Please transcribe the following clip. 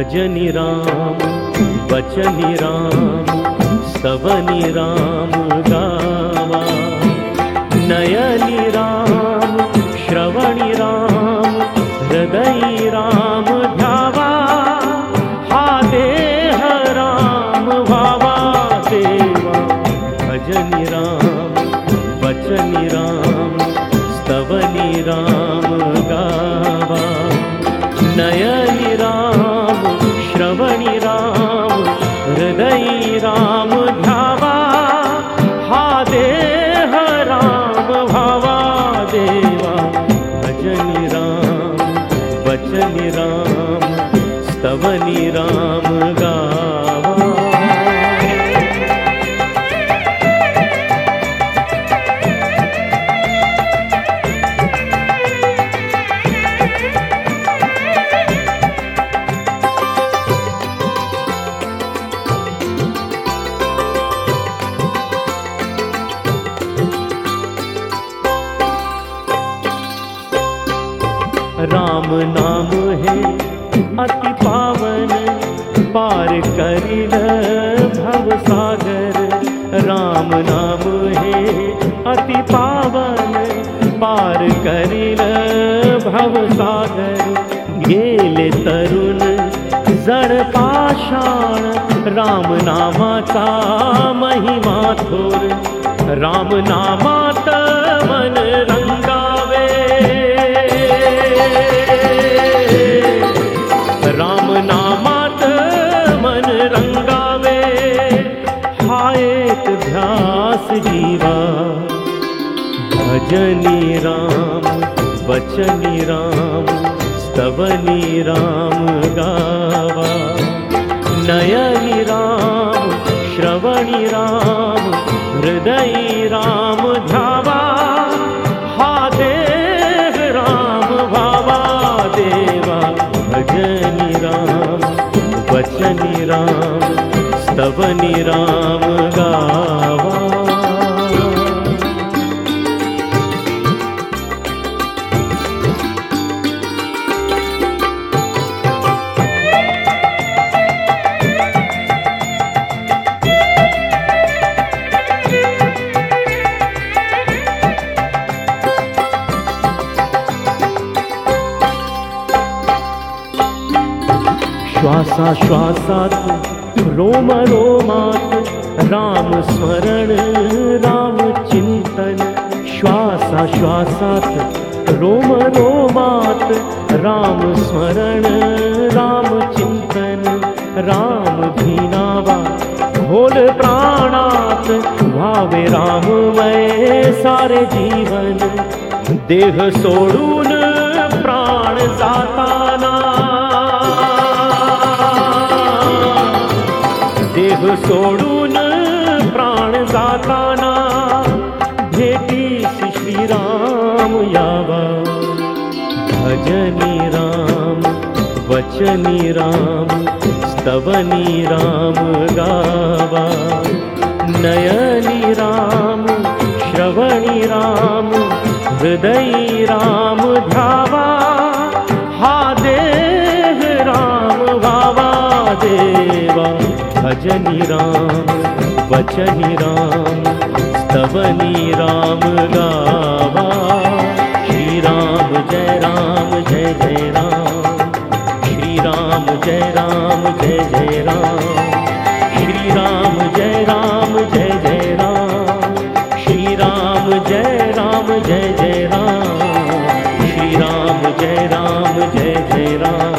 भजनि राम वचनि राम स्तवनि राम गावा। नयनि राम श्रवणि राम हृदय राम ध्यावा हा देह राम भावा देवा। भजनि राम वचनि राम गावा राम स्तवनि राम राम नाम है। अति पावन पार करिल भव सागर। राम नाम है। अति पावन पार करिल भव सागर। गेले तरुण जड पाषाण, राम नामाचा महिमा थोर। राम नामात मन रंगावे भजनी राम वचनी राम स्तवनी राम गावा। नयनि राम श्रवणि राम हृदय राम ध्यावा हा देव राम भावा देवा। भजनि राम वचनि राम स्तवनि राम गावा श्वासाश्वासात् रोम रोमात् राम स्मरण राम चिन्तन श्वासाश्वासात् रोम रोमात् राम स्मरण राम राम भीनावा खोल प्राणात भावे राममय सारे जीवन देह सोडून प्राण जाताना सोडून प्राण जाताना भेटीस श्रीराम यावा. भजनी राम वचनी राम स्तवनी राम गावा. नयनी राम श्रवणी राम हृदय राम भजनि राम वचनि राम स्तवनि राम गावा श्रीराम जय राम जय जय राम श्रीराम जय राम जय जय राम श्रीराम जय राम जय जय राम श्रीराम जय राम जय जय राम श्रीराम जय राम जय जय राम